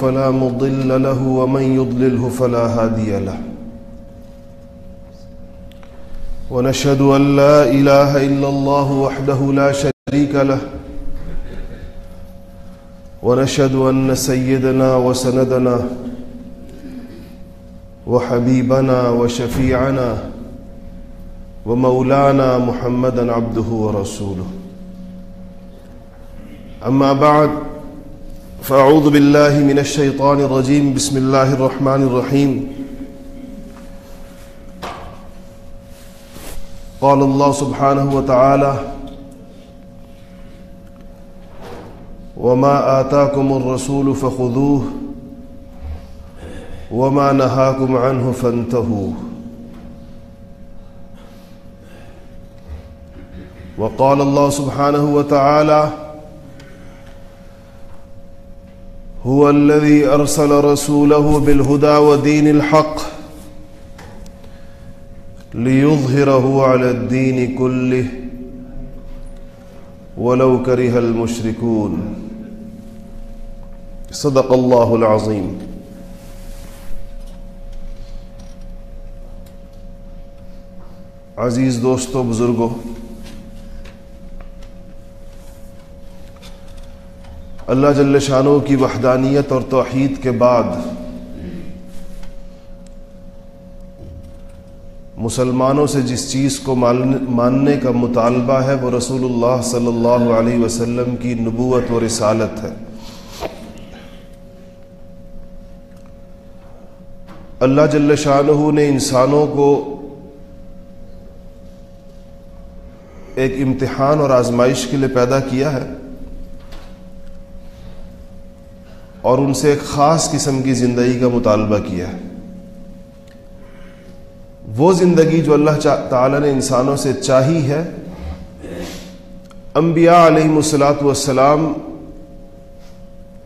فلا مضل له ومن يضلله فلا هادي له. ونشهد أن لا إله إلا الله وحده لا شريك له. ونشهد أن سيدنا وسندنا وحبيبنا وشفيعنا ومولانا محمدا عبده ورسوله. أما بعد فأعوذ بالله من الشيطان الرجيم بسم الله الرحمن الرحيم قال الله سبحانه وتعالى وما آتاكم الرسول فخذوه، وما نهاكم عنه فانتهوا وقال الله سبحانه وتعالى هو الذي أرسل رسوله بالهدى ودين الحق ليظهره على الدين كله ولو كره المشركون. صدق الله العظيم. عزیز دوستوں بزرگوں اللہ جل شانوں کی وحدانیت اور توحید کے بعد مسلمانوں سے جس چیز کو ماننے کا مطالبہ ہے وہ رسول اللہ صلی اللہ علیہ وسلم کی نبوت و رسالت ہے۔ اللہ جل شاہ نے انسانوں کو ایک امتحان اور آزمائش کے لیے پیدا کیا ہے۔ اور ان سے ایک خاص قسم کی زندگی کا مطالبہ کیا ہے۔ وہ زندگی جو اللہ تعالی نے انسانوں سے چاہی ہے۔ انبیاء علیہ السلاۃ والسلام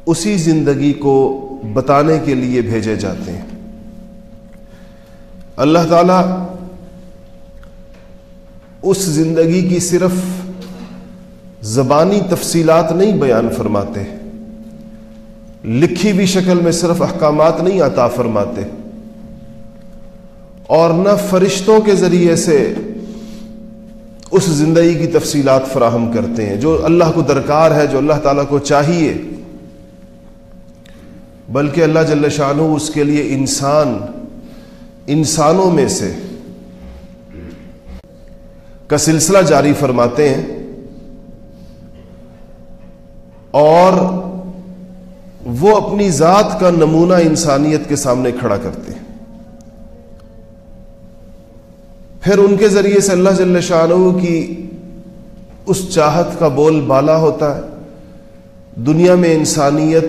اسی زندگی کو بتانے کے لیے بھیجے جاتے ہیں۔ اللہ تعالی اس زندگی کی صرف زبانی تفصیلات نہیں بیان فرماتے۔ لکھی بھی شکل میں صرف احکامات نہیں عطا فرماتے اور نہ فرشتوں کے ذریعے سے اس زندگی کی تفصیلات فراہم کرتے ہیں، جو اللہ کو درکار ہے، جو اللہ تعالیٰ کو چاہیے۔ بلکہ اللہ جل شاہ اس کے لیے انسان، انسانوں میں سے کا سلسلہ جاری فرماتے ہیں۔ اور وہ اپنی ذات کا نمونہ انسانیت کے سامنے کھڑا کرتے ہیں۔ پھر ان کے ذریعے سے اللہ جل شاہ کی اس چاہت کا بول بالا ہوتا ہے۔ دنیا میں انسانیت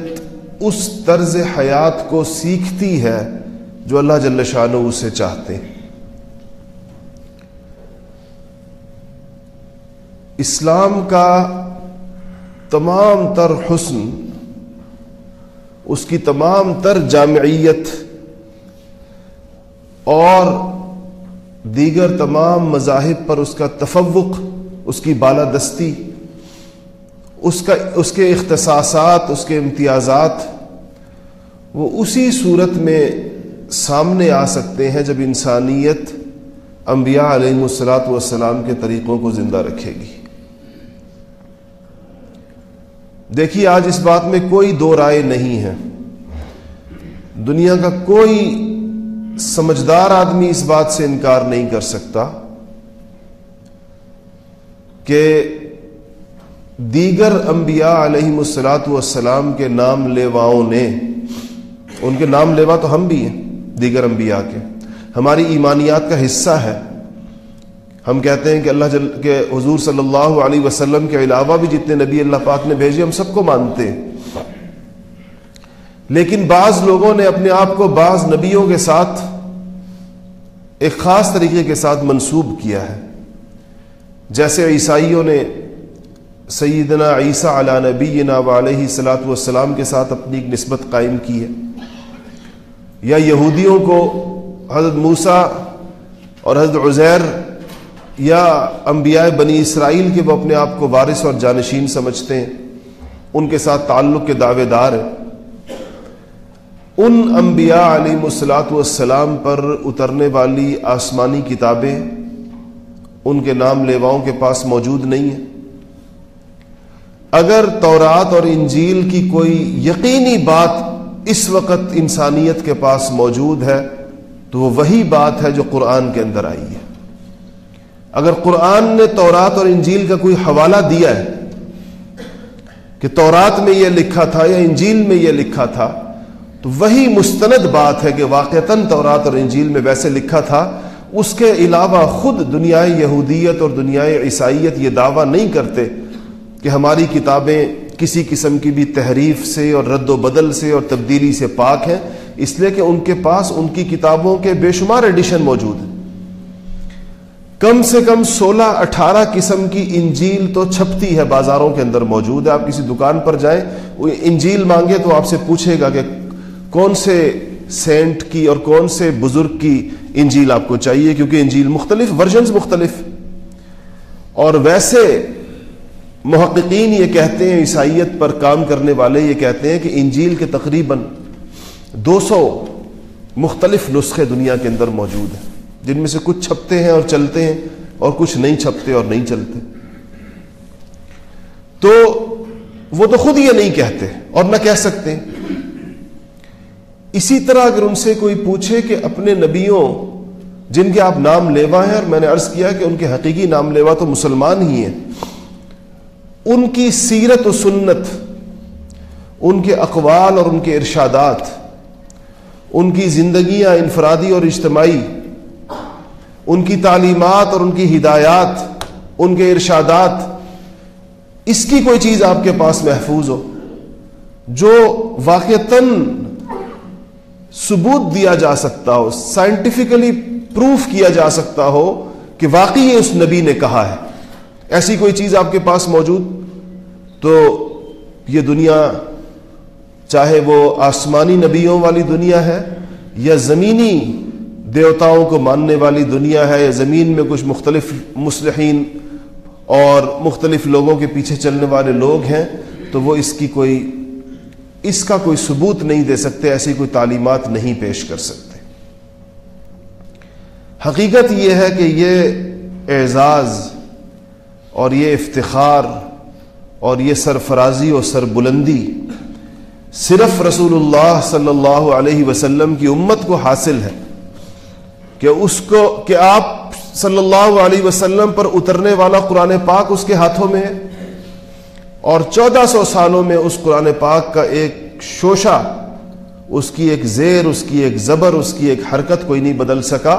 اس طرز حیات کو سیکھتی ہے جو اللہ جل شاہ اسے چاہتے ہیں۔ اسلام کا تمام تر حسن اس کی تمام تر جامعیت اور دیگر تمام مذاہب پر اس کا تفوق، اس کی بالادستی، اس کا، اس کے اختصاصات، اس کے امتیازات، وہ اسی صورت میں سامنے آ سکتے ہیں جب انسانیت انبیاء علیہ السلاۃ والسلام کے طریقوں کو زندہ رکھے گی۔ دیکھیے، آج اس بات میں کوئی دو رائے نہیں ہے۔ دنیا کا کوئی سمجھدار آدمی اس بات سے انکار نہیں کر سکتا کہ دیگر انبیاء علیہ السلاۃ والسلام کے نام لیواؤں نے، ان کے نام لیوا تو ہم بھی ہیں، دیگر انبیاء کے۔ ہماری ایمانیات کا حصہ ہے۔ ہم کہتے ہیں کہ اللہ جل کے حضور صلی اللہ علیہ وسلم کے علاوہ بھی جتنے نبی اللہ پاک نے بھیجے ہم سب کو مانتے ہیں۔ لیکن بعض لوگوں نے اپنے آپ کو بعض نبیوں کے ساتھ ایک خاص طریقے کے ساتھ منسوب کیا ہے۔ جیسے عیسائیوں نے سیدنا عیسیٰ علی نبی و علیہ صلاۃ والسلام کے ساتھ اپنی ایک نسبت قائم کی ہے۔ یا یہودیوں کو حضرت موسا اور حضرت عزیر یا انبیاء بنی اسرائیل کے وہ اپنے آپ کو وارث اور جانشین سمجھتے ہیں، ان کے ساتھ تعلق کے دعوے دار ہیں۔ ان انبیاء علی مسلاط والسلام پر اترنے والی آسمانی کتابیں ان کے نام لیواؤں کے پاس موجود نہیں ہیں۔ اگر تورات اور انجیل کی کوئی یقینی بات اس وقت انسانیت کے پاس موجود ہے، تو وہ وہی بات ہے جو قرآن کے اندر آئی ہے۔ اگر قرآن نے تورات اور انجیل کا کوئی حوالہ دیا ہے کہ تورات میں یہ لکھا تھا یا انجیل میں یہ لکھا تھا، تو وہی مستند بات ہے کہ واقعتاً تورات اور انجیل میں ویسے لکھا تھا، اس کے علاوہ خود دنیائے یہودیت اور دنیائے عیسائیت یہ دعویٰ نہیں کرتے کہ ہماری کتابیں کسی قسم کی بھی تحریف سے اور رد و بدل سے اور تبدیلی سے پاک ہیں، اس لیے کہ ان کے پاس ان کی کتابوں کے بے شمار ایڈیشن موجود ہیں۔ کم سے کم سولہ اٹھارہ قسم کی انجیل تو چھپتی ہے، بازاروں کے اندر موجود ہے۔ آپ کسی دکان پر جائیں، وہ انجیل مانگے تو آپ سے پوچھے گا کہ کون سے سینٹ کی اور کون سے بزرگ کی انجیل آپ کو چاہیے؟ کیونکہ انجیل مختلف ورژنز مختلف۔ اور ویسے محققین یہ کہتے ہیں، عیسائیت پر کام کرنے والے یہ کہتے ہیں کہ انجیل کے تقریباً دو سو مختلف نسخے دنیا کے اندر موجود ہیں۔ جن میں سے کچھ چھپتے ہیں اور چلتے ہیں اور کچھ نہیں چھپتے اور نہیں چلتے۔ تو وہ تو خود یہ نہیں کہتے اور نہ کہہ سکتے۔ اسی طرح اگر ان سے کوئی پوچھے کہ اپنے نبیوں جن کے آپ نام لیوا ہیں اور میں نے عرض کیا کہ ان کے حقیقی نام لیوا تو مسلمان ہی ہیں، ان کی سیرت و سنت، ان کے اقوال اور ان کے ارشادات، ان کی زندگیاں انفرادی اور اجتماعی ان کی تعلیمات اور ان کی ہدایات، ان کے ارشادات، اس کی کوئی چیز آپ کے پاس محفوظ ہو، جو واقعتاً ثبوت دیا جا سکتا ہو سائنٹیفکلی پروف کیا جا سکتا ہو کہ واقعی اس نبی نے کہا ہے۔ ایسی کوئی چیز آپ کے پاس موجود؟ تو یہ دنیا چاہے وہ آسمانی نبیوں والی دنیا ہے یا زمینی دیوتاؤں کو ماننے والی دنیا ہے یا زمین میں کچھ مختلف مسلحین اور مختلف لوگوں کے پیچھے چلنے والے لوگ ہیں، تو وہ اس کی کوئی، اس کا کوئی ثبوت نہیں دے سکتے، ایسی کوئی تعلیمات نہیں پیش کر سکتے۔ حقیقت یہ ہے کہ یہ اعزاز اور یہ افتخار اور یہ سرفرازی اور سربلندی صرف رسول اللہ صلی اللہ علیہ وسلم کی امت کو حاصل ہے۔ کہ اس کو کہ آپ صلی اللہ علیہ وسلم پر اترنے والا قرآن پاک اس کے ہاتھوں میں ہے؟ اور چودہ سو سالوں میں اس قرآن پاک کا ایک شوشہ، اس کی ایک زیر، اس کی ایک زبر، اس کی ایک حرکت کوئی نہیں بدل سکا۔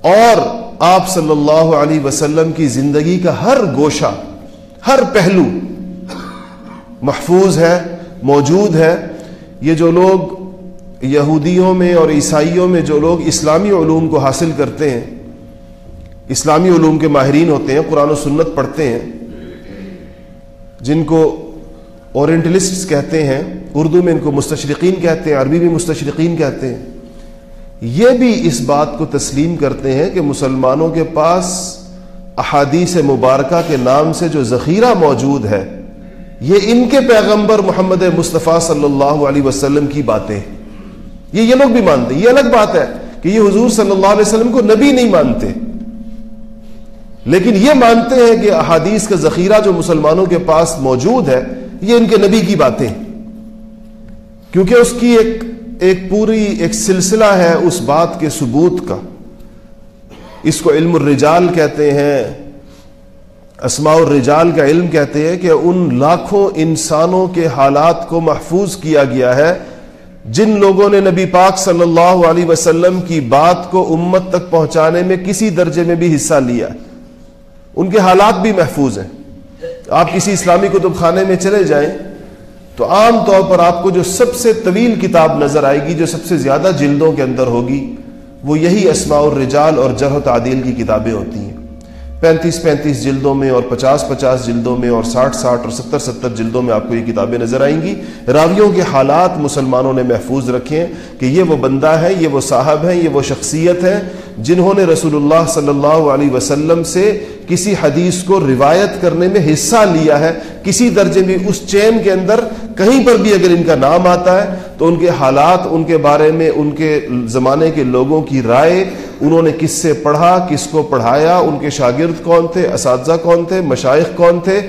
اور آپ صلی اللہ علیہ وسلم کی زندگی کا ہر گوشہ، ہر پہلو محفوظ ہے، موجود ہے۔ یہ جو لوگ یہودیوں میں اور عیسائیوں میں جو لوگ اسلامی علوم کو حاصل کرتے ہیں، اسلامی علوم کے ماہرین ہوتے ہیں، قرآن و سنت پڑھتے ہیں، جن کو اورینٹلسٹ کہتے ہیں، اردو میں ان کو مستشرقین کہتے ہیں، عربی میں مستشرقین کہتے ہیں، یہ بھی اس بات کو تسلیم کرتے ہیں کہ مسلمانوں کے پاس احادیث مبارکہ کے نام سے جو ذخیرہ موجود ہے، یہ ان کے پیغمبر محمد مصطفیٰ صلی اللہ علیہ وسلم کی باتیں ہیں۔ یہ یہ لوگ بھی مانتے یہ الگ بات ہے کہ یہ حضور صلی اللہ علیہ وسلم کو نبی نہیں مانتے۔ لیکن یہ مانتے ہیں کہ احادیث کا ذخیرہ جو مسلمانوں کے پاس موجود ہے، یہ ان کے نبی کی باتیں۔ کیونکہ اس کی ایک ایک پوری، ایک سلسلہ ہے اس بات کے ثبوت کا۔ اس کو علم الرجال کہتے ہیں، اسماء الرجال کا علم کہتے ہیں کہ ان لاکھوں انسانوں کے حالات کو محفوظ کیا گیا ہے۔ جن لوگوں نے نبی پاک صلی اللہ علیہ وسلم کی بات کو امت تک پہنچانے میں کسی درجے میں بھی حصہ لیا ان کے حالات بھی محفوظ ہیں۔ آپ کسی اسلامی کتب خانے میں چلے جائیں تو عام طور پر آپ کو جو سب سے طویل کتاب نظر آئے گی، جو سب سے زیادہ جلدوں کے اندر ہوگی، وہ یہی اسماء الرجال اور جرح و تعدیل کی کتابیں ہوتی ہیں۔ پینتیس پینتیس جلدوں میں اور پچاس پچاس جلدوں میں اور ساٹھ ساٹھ اور ستر ستر جلدوں میں آپ کو یہ کتابیں نظر آئیں گی۔ راویوں کے حالات مسلمانوں نے محفوظ رکھے ہیں کہ یہ وہ بندہ ہے، یہ وہ صاحب ہیں، یہ وہ شخصیت ہے جنہوں نے رسول اللہ صلی اللہ علیہ وسلم سے کسی حدیث کو روایت کرنے میں حصہ لیا ہے۔ کسی درجے میں اس چین کے اندر کہیں پر بھی اگر ان کا نام آتا ہے تو ان کے حالات، ان کے بارے میں، ان کے زمانے کے لوگوں کی رائے، انہوں نے کس سے پڑھا، کس کو پڑھایا، ان کے شاگرد کون تھے، اساتذہ کون تھے مشائق کون تھے،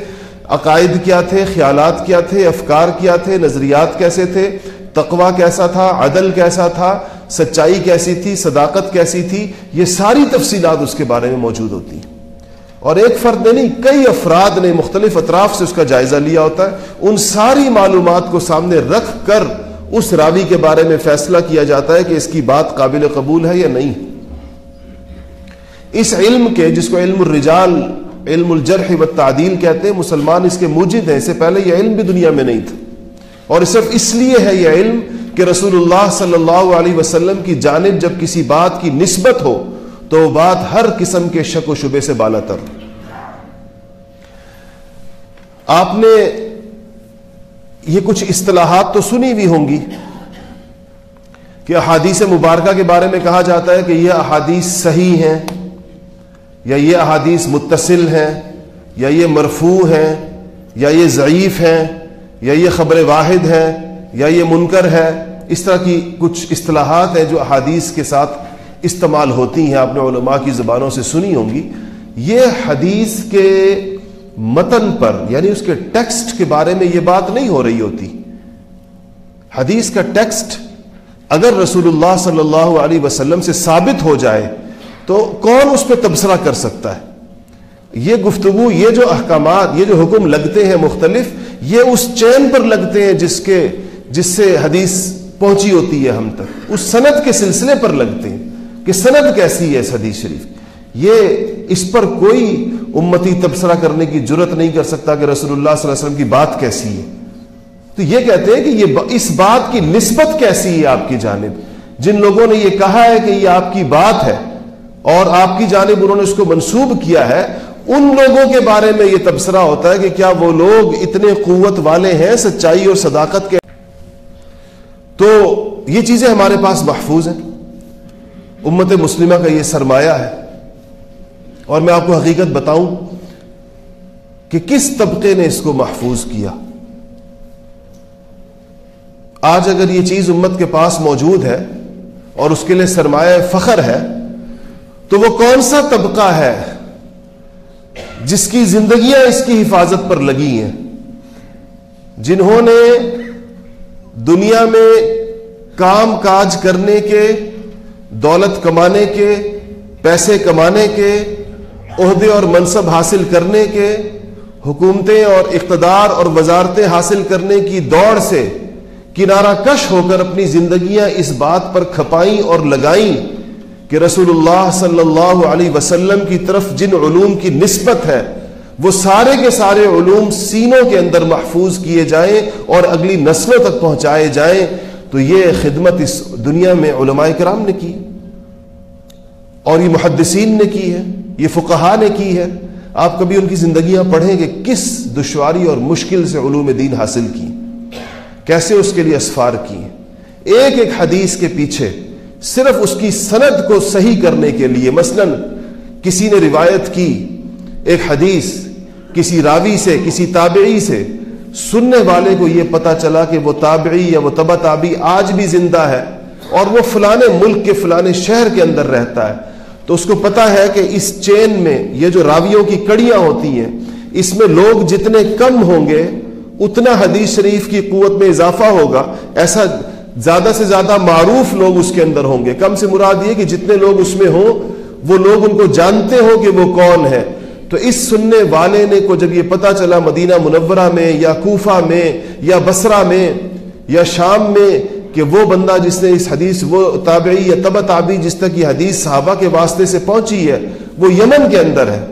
عقائد کیا تھے، خیالات کیا تھے، افکار کیا تھے، نظریات کیسے تھے تقوا کیسا تھا، عدل کیسا تھا، سچائی کیسی تھی، صداقت کیسی تھی، یہ ساری تفصیلات اس کے بارے میں موجود ہوتی ہیں۔ اور ایک فرد نے نہیں کئی افراد نے مختلف اطراف سے اس کا جائزہ لیا ہوتا ہے۔ ان ساری معلومات کو سامنے رکھ کر اس راوی کے بارے میں فیصلہ کیا جاتا ہے کہ اس کی بات قابل قبول ہے یا نہیں۔ اس علم کے جس کو علم الرجال، علم الجرح و تعدیل کہتے ہیں، مسلمان اس کے موجد ہیں۔ اس سے پہلے یہ علم بھی دنیا میں نہیں تھا۔ اور صرف اس لیے ہے یہ علم کہ رسول اللہ صلی اللہ علیہ وسلم کی جانب جب کسی بات کی نسبت ہو، تو وہ بات ہر قسم کے شک و شبے سے بالا تر۔ آپ نے یہ کچھ اصطلاحات تو سنی بھی ہوں گی کہ احادیث مبارکہ کے بارے میں کہا جاتا ہے کہ یہ احادیث صحیح ہیں یا یہ احادیث متصل ہیں یا یہ مرفوع ہیں یا یہ ضعیف ہیں یا یہ خبر واحد ہے یا یہ منکر ہے اس طرح کی کچھ اصطلاحات ہیں جو احادیث کے ساتھ استعمال ہوتی ہیں آپ نے علماء کی زبانوں سے سنی ہوں گی یہ حدیث کے متن پر یعنی اس کے ٹیکسٹ کے بارے میں یہ بات نہیں ہو رہی ہوتی۔ حدیث کا ٹیکسٹ اگر رسول اللہ صلی اللہ علیہ وسلم سے ثابت ہو جائے تو کون اس پہ تبصرہ کر سکتا ہے؟ یہ گفتگو، یہ جو احکامات، یہ جو حکم لگتے ہیں مختلف، یہ اس چین پر لگتے ہیں جس کے، جس سے حدیث پہنچی ہوتی ہے ہم تک۔ اس سند کے سلسلے پر لگتے ہیں کہ سند کیسی ہے اس حدیث شریف۔ یہ اس پر کوئی امتی تبصرہ کرنے کی ضرورت نہیں کر سکتا کہ رسول اللہ صلی اللہ علیہ وسلم کی بات کیسی ہے۔ تو یہ کہتے ہیں کہ یہ اس بات کی نسبت کیسی ہے آپ کی جانب؟ جن لوگوں نے یہ کہا ہے کہ یہ آپ کی بات ہے اور آپ کی جانب انہوں نے اس کو منسوب کیا ہے، ان لوگوں کے بارے میں یہ تبصرہ ہوتا ہے کہ کیا وہ لوگ اتنے قوت والے ہیں، سچائی اور صداقت کے۔ تو یہ چیزیں ہمارے پاس محفوظ ہیں۔ امت مسلمہ کا یہ سرمایہ ہے۔ اور میں آپ کو حقیقت بتاؤں کہ کس طبقے نے اس کو محفوظ کیا؟ آج اگر یہ چیز امت کے پاس موجود ہے اور اس کے لیے سرمایہ فخر ہے، تو وہ کون سا طبقہ ہے جس کی زندگیاں اس کی حفاظت پر لگی ہیں، جنہوں نے دنیا میں کام کاج کرنے کے، دولت کمانے کے، پیسے کمانے کے عہدے اور منصب حاصل کرنے کے، حکومتیں اور اقتدار اور وزارتیں حاصل کرنے کی دوڑ سے کنارہ کش ہو کر اپنی زندگیاں اس بات پر کھپائیں اور لگائیں کہ رسول اللہ صلی اللہ علیہ وسلم کی طرف جن علوم کی نسبت ہے، وہ سارے کے سارے علوم سینوں کے اندر محفوظ کیے جائیں اور اگلی نسلوں تک پہنچائے جائیں۔ تو یہ خدمت اس دنیا میں علماء کرام نے کی۔ اور یہ محدثین نے کی ہے، یہ فقہا نے کی ہے۔ آپ کبھی ان کی زندگیاں پڑھیں کہ کس دشواری اور مشکل سے علوم دین حاصل کی؟ کیسے اس کے لیے اسفار کی؟ ایک ایک حدیث کے پیچھے صرف اس کی سند کو صحیح کرنے کے لیے، مثلا کسی نے روایت کی ایک حدیث، کسی راوی سے، کسی تابعی سے، سننے والے کو یہ پتا چلا کہ وہ تابعی یا وہ تبا تابی آج بھی زندہ ہے اور وہ فلانے ملک کے فلانے شہر کے اندر رہتا ہے۔ تو اس کو پتا ہے کہ اس چین میں یہ جو راویوں کی کڑیاں ہوتی ہیں، اس میں لوگ جتنے کم ہوں گے، اتنا حدیث شریف کی قوت میں اضافہ ہوگا۔ ایسا زیادہ سے زیادہ معروف لوگ اس کے اندر ہوں گے۔ کم سے مراد یہ کہ جتنے لوگ اس میں ہوں، وہ لوگ ان کو جانتے ہو کہ وہ کون ہے تو اس سننے والے نے کو جب یہ پتا چلا مدینہ منورہ میں یا کوفہ میں یا بسرا میں یا شام میں کہ وہ بندہ جس نے اس حدیث، وہ تابعی یا تب تابعی جس تک یہ حدیث صحابہ کے واسطے سے پہنچی ہے، وہ یمن کے اندر ہے۔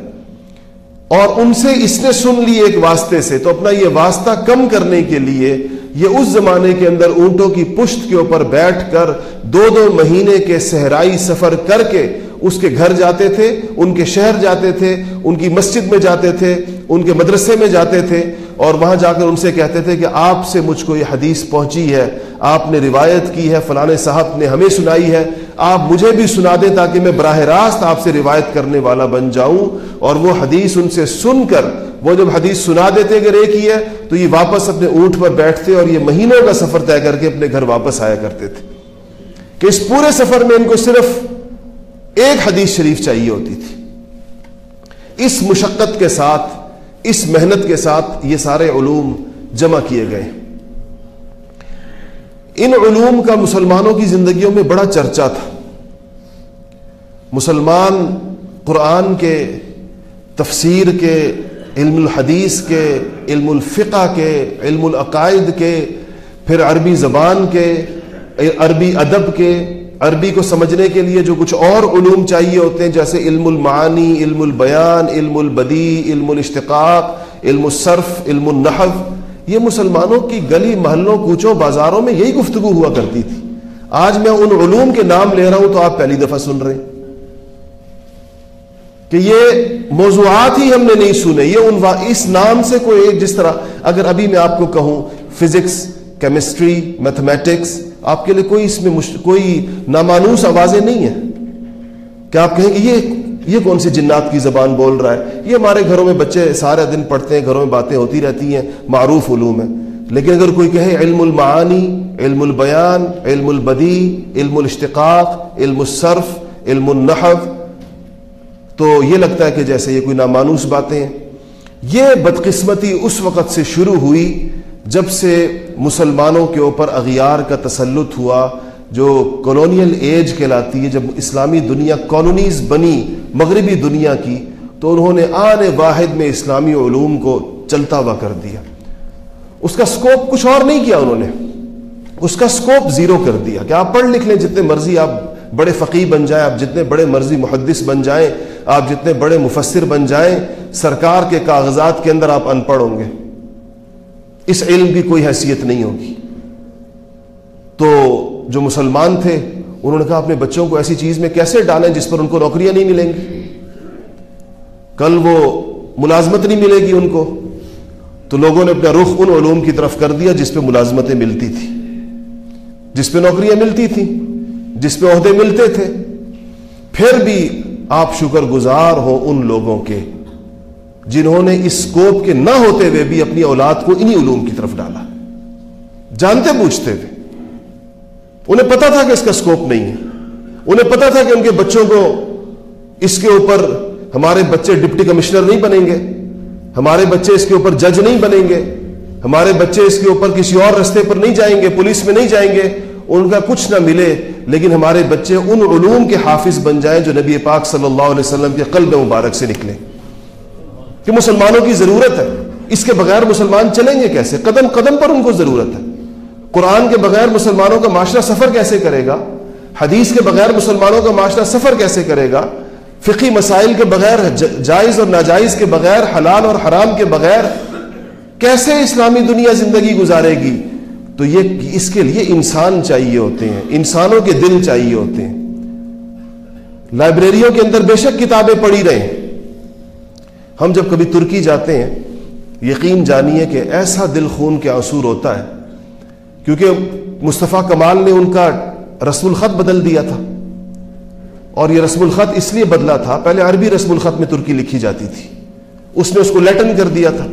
اور ان سے اس نے سن لی ایک واسطے سے، تو اپنا یہ واسطہ کم کرنے کے لیے، یہ اس زمانے کے اندر اونٹوں کی پشت کے اوپر بیٹھ کر دو دو مہینے کے صحرائی سفر کر کے اس کے گھر جاتے تھے، ان کے شہر جاتے تھے، ان کی مسجد میں جاتے تھے، ان کے مدرسے میں جاتے تھے، اور وہاں جا کر ان سے کہتے تھے کہ آپ سے مجھ کو یہ حدیث پہنچی ہے، آپ نے روایت کی ہے، فلاں صاحب نے ہمیں سنائی ہے، آپ مجھے بھی سنا دیں تاکہ میں براہ راست آپ سے روایت کرنے والا بن جاؤں۔ اور وہ حدیث ان سے سن کر، وہ جب حدیث سنا دیتے اگر ایک ہی ہے، تو یہ واپس اپنے اونٹ پر بیٹھتے اور یہ مہینوں کا سفر طے کر کے اپنے گھر واپس آیا کرتے تھے۔ کہ اس پورے سفر میں ان کو صرف ایک حدیث شریف چاہیے ہوتی تھی۔ اس مشقت کے ساتھ، اس محنت کے ساتھ یہ سارے علوم جمع کیے گئے۔ ان علوم کا مسلمانوں کی زندگیوں میں بڑا چرچا تھا۔ مسلمان قرآن کے، تفسیر کے، علم الحدیث کے، علم الفقہ کے، علم العقائد کے، پھر عربی زبان کے، عربی ادب کے عربی کو سمجھنے کے لیے جو کچھ اور علوم چاہیے ہوتے ہیں، جیسے علم المعانی، علم البیان، علم البدی، علم الاشتقاق، علم الصرف، علم النحو، یہ مسلمانوں کی گلی محلوں، کوچوں، بازاروں میں یہی گفتگو ہوا کرتی تھی۔ آج میں ان علوم کے نام لے رہا ہوں تو آپ پہلی دفعہ سن رہے ہیں۔ کہ یہ موضوعات ہی ہم نے نہیں سنے، یہ اس نام سے کوئی جس طرح، اگر ابھی میں آپ کو کہوں، فزکس، کیمسٹری، میتھمیٹکس آپ کے لیے کوئی اس میں کوئی نامانوس آوازیں نہیں ہیں۔ کہ آپ کہیں گے یہ یہ کون سی جنات کی زبان بول رہا ہے؟ یہ ہمارے گھروں میں بچے سارے دن پڑھتے ہیں، گھروں میں باتیں ہوتی رہتی ہیں، معروف علوم ہے لیکن اگر کوئی کہے علم المعانی، علم البیان، علم البدی، علم الاشتقاق، علم الصرف، علم النحو، تو یہ لگتا ہے کہ جیسے یہ کوئی نامانوس باتیں ہیں۔ یہ بدقسمتی اس وقت سے شروع ہوئی جب سے مسلمانوں کے اوپر اغیار کا تسلط ہوا، جو کالونیل ایج کہلاتی ہے، جب اسلامی دنیا کالونیز بنی، مغربی دنیا کی، تو انہوں نے آنے واحد میں اسلامی علوم کو چلتا ہوا کر دیا۔ اس کا سکوپ کچھ اور نہیں کیا انہوں نے۔ اس کا سکوپ زیرو کر دیا۔ کہ آپ پڑھ لکھ لیں، جتنے مرضی آپ بڑے فقی بن جائیں، آپ جتنے بڑے مرضی محدث بن جائیں، آپ جتنے بڑے مفسر بن جائیں، سرکار کے کاغذات کے اندر آپ ان پڑھ ہوں گے۔ اس علم کی کوئی حیثیت نہیں ہوگی۔ تو جو مسلمان تھے، انہوں نے کہا، اپنے بچوں کو ایسی چیز میں کیسے ڈالیں جس پر ان کو نوکریاں نہیں ملیں گی؟ کل وہ ملازمت نہیں ملے گی ان کو۔ تو لوگوں نے اپنا رخ ان علوم کی طرف کر دیا جس پہ ملازمتیں ملتی تھی جس پہ نوکریاں ملتی تھیں، جس پہ عہدے ملتے تھے۔ پھر بھی آپ شکر گزار ہو ان لوگوں کے۔ جنہوں نے اس سکوپ کے نہ ہوتے ہوئے بھی اپنی اولاد کو انہی علوم کی طرف ڈالا۔ جانتے پوچھتے تھے انہیں پتا تھا کہ اس کا سکوپ نہیں ہے۔ انہیں پتا تھا کہ ان کے بچوں کو اس کے اوپر ہمارے بچے ڈپٹی کمشنر نہیں بنیں گے۔ ہمارے بچے اس کے اوپر جج نہیں بنیں گے۔ ہمارے بچے اس کے اوپر کسی اور رستے پر نہیں جائیں گے، پولیس میں نہیں جائیں گے۔ ان کا کچھ نہ ملے، لیکن ہمارے بچے ان علوم کے حافظ بن جائیں جو نبی پاک صلی اللہ علیہ وسلم کے قلب مبارک سے نکلیں کہ مسلمانوں کی ضرورت ہے۔ اس کے بغیر مسلمان چلیں گے کیسے؟ قدم قدم پر ان کو ضرورت ہے۔ قرآن کے بغیر مسلمانوں کا معاشرہ سفر کیسے کرے گا؟ حدیث کے بغیر مسلمانوں کا معاشرہ سفر کیسے کرے گا؟ فقی مسائل کے بغیر جائز اور ناجائز کے بغیر، حلال اور حرام کے بغیر کیسے اسلامی دنیا زندگی گزارے گی؟ تو یہ، اس کے لیے انسان چاہیے ہوتے ہیں۔ انسانوں کے دل چاہیے ہوتے ہیں۔ لائبریریوں کے اندر بے شک کتابیں پڑھی رہے ہم جب کبھی ترکی جاتے ہیں، یقین جانیے کہ ایسا دل خون کے آنسور ہوتا ہے۔ کیونکہ مصطفیٰ کمال نے ان کا رسم الخط بدل دیا تھا۔ اور یہ رسم الخط اس لیے بدلا تھا، پہلے عربی رسم الخط میں ترکی لکھی جاتی تھی۔ اس نے اس کو لیٹن کر دیا تھا۔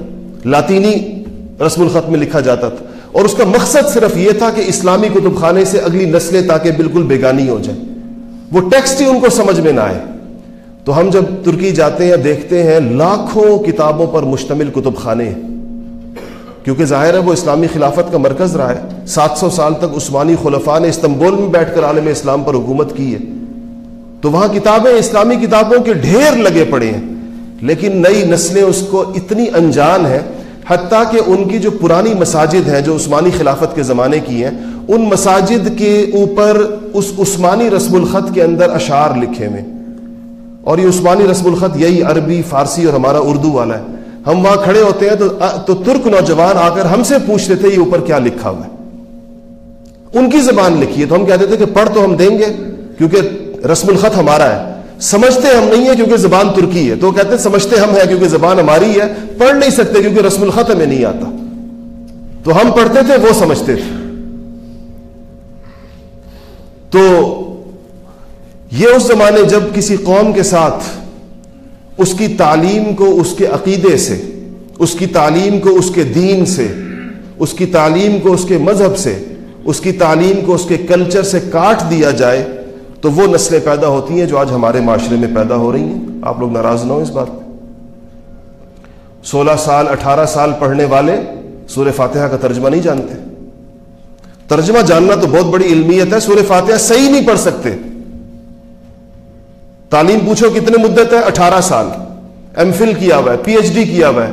لاطینی رسم الخط میں لکھا جاتا تھا۔ اور اس کا مقصد صرف یہ تھا کہ اسلامی کتب خانے سے اگلی نسلیں تاکہ بالکل بیگانی ہو جائیں۔ وہ ٹیکسٹ ہی ان کو سمجھ میں نہ آئے۔ تو ہم جب ترکی جاتے ہیں، دیکھتے ہیں، لاکھوں کتابوں پر مشتمل کتب خانے کیونکہ ظاہر ہے، وہ اسلامی خلافت کا مرکز رہا ہے۔ سات سو سال تک عثمانی خلفاء نے استنبول میں بیٹھ کر عالم اسلام پر حکومت کی ہے۔ تو وہاں کتابیں اسلامی کتابوں کے ڈھیر لگے پڑے ہیں۔ لیکن نئی نسلیں اس کو اتنی انجان ہیں، حتیٰ کہ ان کی جو پرانی مساجد ہیں، جو عثمانی خلافت کے زمانے کی ہیں، ان مساجد کے اوپر اس عثمانی رسم الخط کے اندر اشعار لکھے ہوئے اور یہ عثمانی رسم الخط یہی عربی، فارسی اور ہمارا اردو والا ہے۔ ہم وہاں کھڑے ہوتے ہیں تو تو ترک نوجوان آ کر ہم سے پوچھتے تھے یہ اوپر کیا لکھا ہوا ہے۔ ان کی زبان لکھی ہے تو ہم کہتے تھے کہ پڑھ تو ہم دیں گے، کیونکہ رسم الخط ہمارا ہے۔ سمجھتے ہم نہیں ہیں کیونکہ زبان ترکی ہے۔ تو کہتے ہیں سمجھتے ہم ہیں کیونکہ زبان ہماری ہے۔ پڑھ نہیں سکتے کیونکہ رسم الخط ہمیں نہیں آتا۔ تو ہم پڑھتے تھے، وہ سمجھتے تھے۔ تو یہ اس زمانے جب کسی قوم کے ساتھ اس کی تعلیم کو اس کے عقیدے سے، اس کی تعلیم کو اس کے دین سے، اس کی تعلیم کو اس کے مذہب سے، اس کی تعلیم کو اس کے کلچر سے کاٹ دیا جائے تو وہ نسلیں پیدا ہوتی ہیں جو آج ہمارے معاشرے میں پیدا ہو رہی ہیں۔ آپ لوگ ناراض نہ ہو اس بات پہ۔ سولہ سال، اٹھارہ سال پڑھنے والے سورہ فاتحہ کا ترجمہ نہیں جانتے۔ ترجمہ جاننا تو بہت بڑی علمیت ہے، سورہ فاتحہ صحیح نہیں پڑھ سکتے۔ تعلیم پوچھو کتنے مدت ہے؟ اٹھارہ سال۔ ایم فل کیا ہوا ہے، پی ایچ ڈی کیا ہوا ہے۔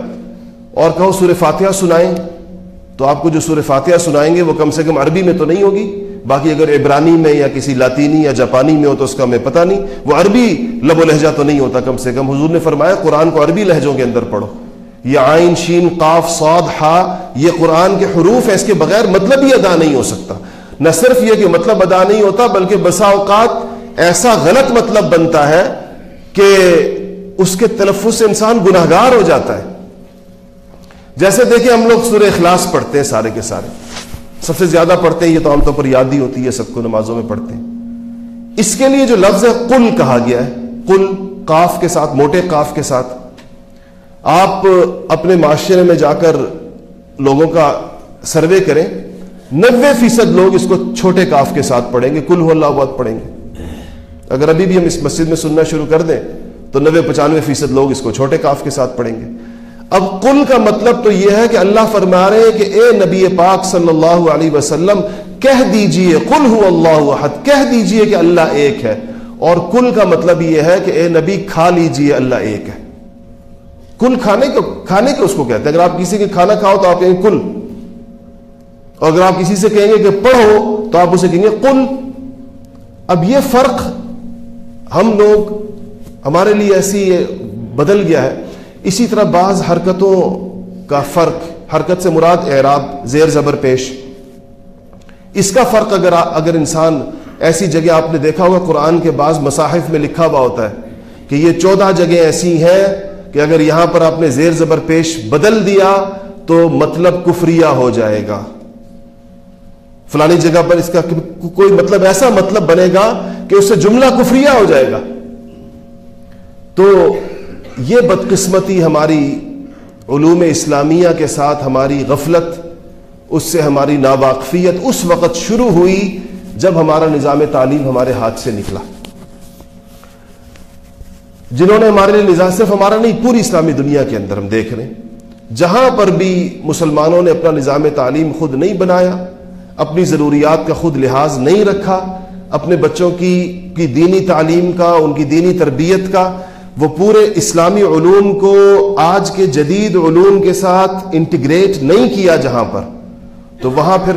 اور کہو سورہ فاتحہ سنائیں۔ تو آپ کو جو سورہ فاتحہ سنائیں گے وہ کم سے کم عربی میں تو نہیں ہوگی۔ باقی اگر عبرانی میں یا کسی لاطینی یا جاپانی میں ہو تو اس کا ہمیں پتہ نہیں۔ وہ عربی لب و لہجہ تو نہیں ہوتا کم سے کم۔ حضور نے فرمایا، قرآن کو عربی لہجوں کے اندر پڑھو۔ یہ آئین شین، قاف، صاد ہا یہ قرآن کے حروف ہے اس کے بغیر مطلب ہی ادا نہیں ہو سکتا۔ نہ صرف یہ کہ مطلب ادا نہیں ہوتا، بلکہ بسا اوقات ایسا غلط مطلب بنتا ہے کہ اس کے تلفظ سے انسان گناہ گار ہو جاتا ہے۔ جیسے دیکھیں ہم لوگ سورہ اخلاص پڑھتے ہیں سارے کے سارے۔ سب سے زیادہ پڑھتے ہیں، یہ تو عام طور پر یاد ہی ہوتی ہے، سب کو نمازوں میں پڑھتے ہیں۔ اس کے لیے جو لفظ ہے کل کہا گیا ہے۔ کل کاف کے ساتھ، موٹے کاف کے ساتھ۔ آپ اپنے معاشرے میں جا کر لوگوں کا سروے کریں۔ نوے فیصد لوگ اس کو چھوٹے کاف کے ساتھ پڑھیں گے کل ہو اللہ بہت پڑھیں گے۔ اگر ابھی بھی ہم اس مسجد میں سننا شروع کر دیں، تو نوے پچانوے فیصد لوگ اس کو چھوٹے کاف کے ساتھ پڑھیں گے۔ اب کل کا مطلب تو یہ ہے کہ اللہ فرما رہے ہیں کہ اے نبی پاک صلی اللہ علیہ وسلم، کہہ دیجیے کل ہو اللہ کہہ دیجیے کہ اللہ ایک ہے۔ اور کل کا مطلب یہ ہے کہ اے نبی، کھا لیجیے، اللہ ایک ہے۔ کل کھانے کو، کھانے کے اس کو کہتے ہیں۔ اگر آپ کسی کے کھانا کھاؤ تو آپ کہیں گے کل اور اگر آپ کسی سے کہیں گے کہ پڑھو تو آپ اسے کہیں گے کل اب یہ فرق ہم لوگ ہمارے لیے ایسی بدل گیا ہے۔ اسی طرح بعض حرکتوں کا فرق، حرکت سے مراد اعراب، زیر زبر پیش۔ اس کا فرق اگر اگر انسان ایسی جگہ آپ نے دیکھا ہوگا، قرآن کے بعض مصاحف میں لکھا ہوا ہوتا ہے کہ یہ چودہ جگہ ایسی ہیں کہ اگر یہاں پر آپ نے زیر زبر پیش بدل دیا تو مطلب کفریہ ہو جائے گا۔ فلانی جگہ پر اس کا کوئی مطلب ایسا مطلب بنے گا کہ اس سے جملہ کفریہ ہو جائے گا۔ تو یہ بدقسمتی ہماری علوم اسلامیہ کے ساتھ ہماری غفلت، اس سے ہماری ناواقفیت اس وقت شروع ہوئی جب ہمارا نظام تعلیم ہمارے ہاتھ سے نکلا۔ جنہوں نے ہمارے لیے نظام، صرف ہمارا نہیں، پوری اسلامی دنیا کے اندر ہم دیکھ رہے ہیں۔ جہاں پر بھی مسلمانوں نے اپنا نظام تعلیم خود نہیں بنایا اپنی ضروریات کا خود لحاظ نہیں رکھا، اپنے بچوں کی کی دینی تعلیم کا، ان کی دینی تربیت کا، وہ پورے اسلامی علوم کو آج کے جدید علوم کے ساتھ انٹیگریٹ نہیں کیا جہاں پر۔ تو وہاں پھر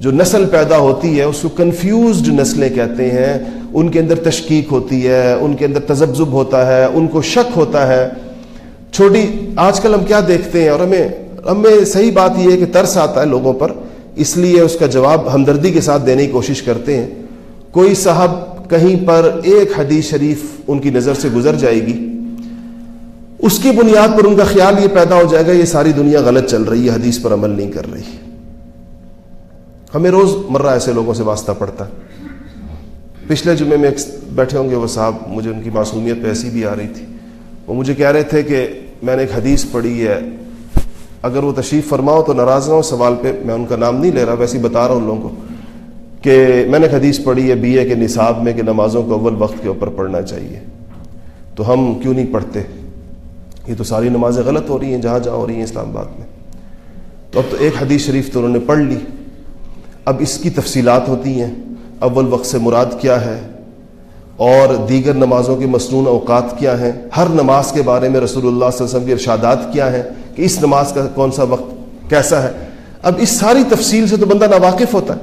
جو نسل پیدا ہوتی ہے، اس کو کنفیوزڈ نسلیں کہتے ہیں۔ ان کے اندر تشکیق ہوتی ہے، ان کے اندر تذبذب ہوتا ہے، ان کو شک ہوتا ہے۔ چھوٹی، آج کل ہم کیا دیکھتے ہیں اور ہمیں ہمیں صحیح بات یہ ہے کہ ترس آتا ہے لوگوں پر۔ اس لیے اس کا جواب ہمدردی کے ساتھ دینے کی کوشش کرتے ہیں۔ کوئی صاحب کہیں پر ایک حدیث شریف ان کی نظر سے گزر جائے گی۔ اس کی بنیاد پر ان کا خیال یہ پیدا ہو جائے گا، یہ ساری دنیا غلط چل رہی ہے، حدیث پر عمل نہیں کر رہی۔ ہمیں روز مرہ ایسے لوگوں سے واسطہ پڑتا۔ پچھلے جمعے میں بیٹھے ہوں گے، وہ صاحب مجھے ان کی معصومیت پہ ایسی بھی آ رہی تھی۔ وہ مجھے کہہ رہے تھے کہ میں نے ایک حدیث پڑھی ہے اگر وہ تشریف فرماؤ تو ناراض نہ ہو، سوال پہ میں ان کا نام نہیں لے رہا، ویسے بتا رہا ہوں ان لوگوں کو کہ میں نے حدیث پڑھی ہے، بی اے کے نصاب میں کہ نمازوں کو اول وقت کے اوپر پڑھنا چاہیے۔ تو ہم کیوں نہیں پڑھتے؟ یہ تو ساری نمازیں غلط ہو رہی ہیں، جہاں جہاں ہو رہی ہیں اسلام آباد میں۔ تو اب تو ایک حدیث شریف تو انہوں نے پڑھ لی۔ اب اس کی تفصیلات ہوتی ہیں، اول وقت سے مراد کیا ہے؟ اور دیگر نمازوں کے مصنون اوقات کیا ہیں؟ ہر نماز کے بارے میں رسول اللہ صلی اللہ علیہ وسلم کے ارشادات کیا ہیں؟ کہ اس نماز کا کون سا وقت کیسا ہے۔ اب اس ساری تفصیل سے تو بندہ ناواقف ہوتا ہے۔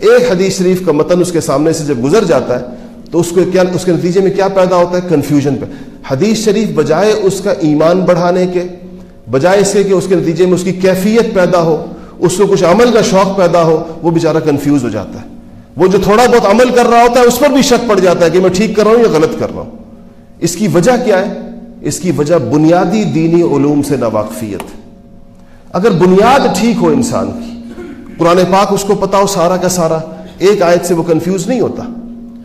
ایک حدیث شریف کا متن اس کے سامنے سے جب گزر جاتا ہے تو اس کو کیا اس کے نتیجے میں کیا پیدا ہوتا ہے؟ کنفیوژن پہ حدیث شریف بجائے اس کا ایمان بڑھانے کے، بجائے اس کے کہ اس کے نتیجے میں اس کی کیفیت پیدا ہو، اس کو کچھ عمل کا شوق پیدا ہو، وہ بیچارہ کنفیوز ہو جاتا ہے۔ وہ جو تھوڑا بہت عمل کر رہا ہوتا ہے اس پر بھی شک پڑ جاتا ہے کہ میں ٹھیک کر رہا ہوں یا غلط کر رہا ہوں۔ اس کی وجہ کیا ہے؟ اس کی وجہ بنیادی دینی علوم سے ناواقفیت اگر بنیاد ٹھیک ہو انسان کی، قرآن پاک اس کو پتا ہو سارا کا سارا، ایک آیت سے وہ کنفیوز نہیں ہوتا۔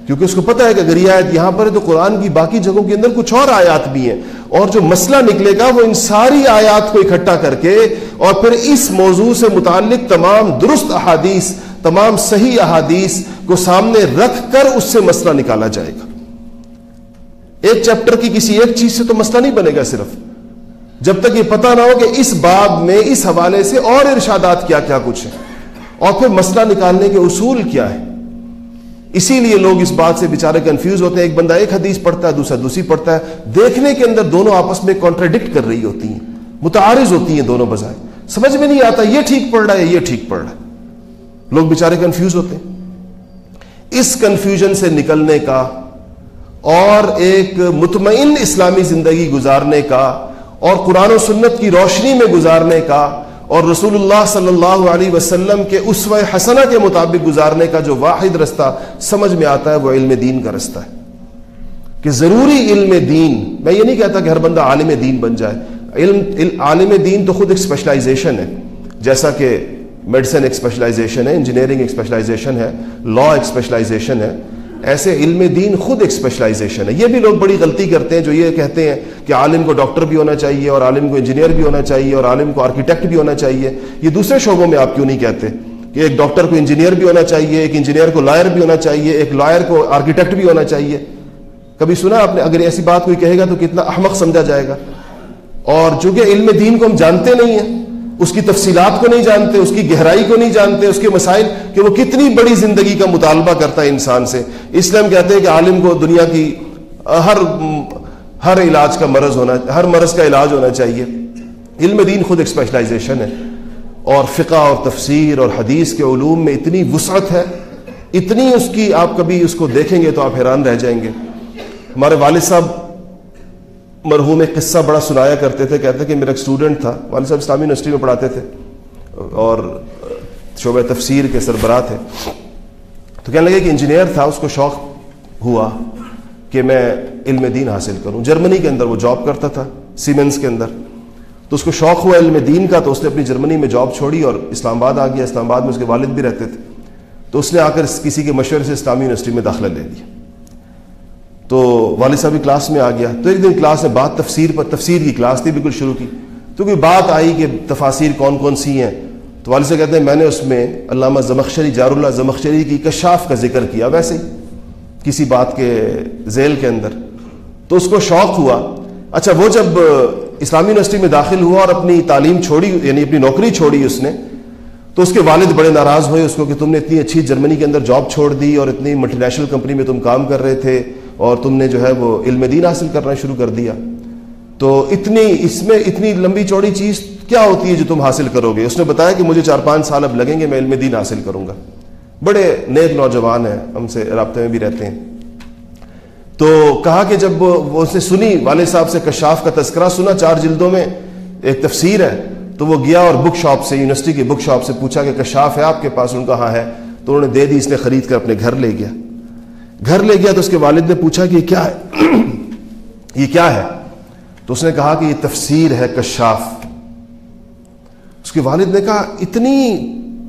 کیونکہ اس کو پتا ہے کہ اگر یہ آیت یہاں پر ہے تو قرآن کی باقی جگہوں کے اندر کچھ اور آیات بھی ہیں۔ اور جو مسئلہ نکلے گا وہ ان ساری آیات کو اکٹھا کر کے اور پھر اس موضوع سے متعلق تمام درست احادیث، تمام صحیح احادیث کو سامنے رکھ کر اس سے مسئلہ نکالا جائے گا۔ ایک چیپٹر کی کسی ایک چیز سے تو مسئلہ نہیں بنے گا صرف۔ جب تک یہ پتہ نہ ہو کہ اس باب میں، اس حوالے سے اور ارشادات کیا کیا کچھ ہیں۔ اور پھر مسئلہ نکالنے کے اصول کیا ہے اسی لیے لوگ اس بات سے بےچارے کنفیوز ہوتے ہیں۔ ایک بندہ ایک حدیث پڑھتا ہے، دوسرا دوسری پڑھتا ہے۔ دیکھنے کے اندر دونوں آپس میں کانٹراڈکٹ کر رہی ہوتی ہیں۔ متعارض ہوتی ہیں دونوں بجائے سمجھ میں نہیں آتا، یہ ٹھیک پڑھ رہا ہے، یہ ٹھیک پڑھ رہا ہے۔ لوگ بےچارے کنفیوز ہوتے ہیں۔ اس کنفیوژن سے نکلنے کا اور ایک مطمئن اسلامی زندگی گزارنے کا اور قرآن و سنت کی روشنی میں گزارنے کا اور رسول اللہ صلی اللہ علیہ وسلم کے اسو حسنہ کے مطابق گزارنے کا جو واحد رستہ سمجھ میں آتا ہے، وہ علم دین کا رستہ ہے۔ کہ ضروری علم دین، میں یہ نہیں کہتا کہ ہر بندہ عالم دین بن جائے۔ علم، عالم دین تو خود ایک اسپیشلائزیشن ہے۔ جیسا کہ میڈیسن ایک اسپیشلائزیشن ہے انجینئرنگ ایک اسپیشلائزیشن ہے لا ایک اسپیشلائزیشن ہے۔ ایسے علم دین خود ایک اسپیشلائزیشن ہے۔ یہ بھی لوگ بڑی غلطی کرتے ہیں جو یہ کہتے ہیں کہ عالم کو ڈاکٹر بھی ہونا چاہیے اور عالم کو انجینئر بھی ہونا چاہیے اور عالم کو آرکیٹیکٹ بھی ہونا چاہیے۔ یہ دوسرے شعبوں میں آپ کیوں نہیں کہتے کہ ایک ڈاکٹر کو انجینئر بھی ہونا چاہیے، ایک انجینئر کو لائر بھی ہونا چاہیے، ایک لائر کو آرکیٹیکٹ بھی ہونا چاہیے؟ کبھی سنا آپ نے؟ اگر ایسی بات کوئی کہے گا تو کتنا احمق سمجھا جائے گا۔ اور چونکہ علم دین کو ہم جانتے نہیں ہیں اس کی تفصیلات کو نہیں جانتے، اس کی گہرائی کو نہیں جانتے، اس کے مسائل کہ وہ کتنی بڑی زندگی کا مطالبہ کرتا ہے انسان سے۔ اس لیے ہم کہتے ہیں کہ عالم کو دنیا کی ہر ہر علاج کا مرض ہونا، ہر مرض کا علاج ہونا چاہیے۔ علم دین خود ایک اسپیشلائزیشن ہے۔ اور فقہ اور تفسیر اور حدیث کے علوم میں اتنی وسعت ہے، اتنی اس کی آپ کبھی اس کو دیکھیں گے تو آپ حیران رہ جائیں گے۔ ہمارے والد صاحب مرحوم ایک قصہ بڑا سنایا کرتے تھے، کہتے کہ میرا ایک اسٹوڈنٹ تھا، والد صاحب اسلامی یونیورسٹی میں پڑھاتے تھے، اور شعبہ تفسیر کے سربراہ تھے۔ تو کہنے لگے کہ انجینئر تھا، اس کو شوق ہوا کہ میں علم دین حاصل کروں۔ جرمنی کے اندر وہ جاب کرتا تھا سیمنس کے اندر۔ تو اس کو شوق ہوا علم دین کا، تو اس نے اپنی جرمنی میں جاب چھوڑی اور اسلام آباد آ گیا۔ اسلام آباد میں اس کے والد بھی رہتے تھے۔ تو اس نے آ کر کسی کے مشورے سے اسلامی یونیورسٹی میں داخلہ لے لیا۔ تو والد صاحب کلاس میں آ گیا تو ایک دن کلاس میں بات تفسیر پر تفسیر کی کلاس تھی بالکل شروع کی تو کوئی بات آئی کہ تفاصیر کون کون سی ہیں؟ تو والد صاحب کہتے ہیں میں نے اس میں علامہ زمخشری جار اللہ زمخشری کی کشاف کا ذکر کیا ویسے ہی کسی بات کے ذیل کے اندر تو اس کو شوق ہوا۔ اچھا وہ جب اسلامی یونیورسٹی میں داخل ہوا اور اپنی تعلیم چھوڑی یعنی اپنی نوکری چھوڑی اس نے، تو اس کے والد بڑے ناراض ہوئے، اس کو کہ تم نے اتنی اچھی جرمنی کے اندر جاب چھوڑ دی اور اتنی ملٹی نیشنل کمپنی میں تم کام کر رہے تھے۔ اور تم نے جو ہے وہ علم دین حاصل کرنا شروع کر دیا۔ تو اتنی اس میں اتنی لمبی چوڑی چیز کیا ہوتی ہے جو تم حاصل کرو گے؟ اس نے بتایا کہ مجھے چار پانچ سال اب لگیں گے، میں علم دین حاصل کروں گا۔ بڑے نیک نوجوان ہیں، ہم سے رابطے میں بھی رہتے ہیں۔ تو کہا کہ جب وہ اس نے سنی، والد صاحب سے کشاف کا تذکرہ سنا، چار جلدوں میں ایک تفسیر ہے۔ تو وہ گیا اور بک شاپ سے، یونیورسٹی کی بک شاپ سے پوچھا کہ کشاف ہے آپ کے پاس؟ ان کا ہاں ہے۔ تو انہوں نے دے دی، اس نے خرید کر اپنے گھر لے گیا۔ گھر لے گیا تو اس کے والد نے پوچھا کہ یہ کیا ہے؟ یہ کیا ہے؟ تو اس نے کہا کہ یہ تفسیر ہے کشاف۔ اس کے والد نے کہا، اتنی